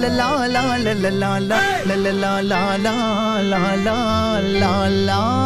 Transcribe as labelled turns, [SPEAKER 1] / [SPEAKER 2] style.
[SPEAKER 1] la la la la la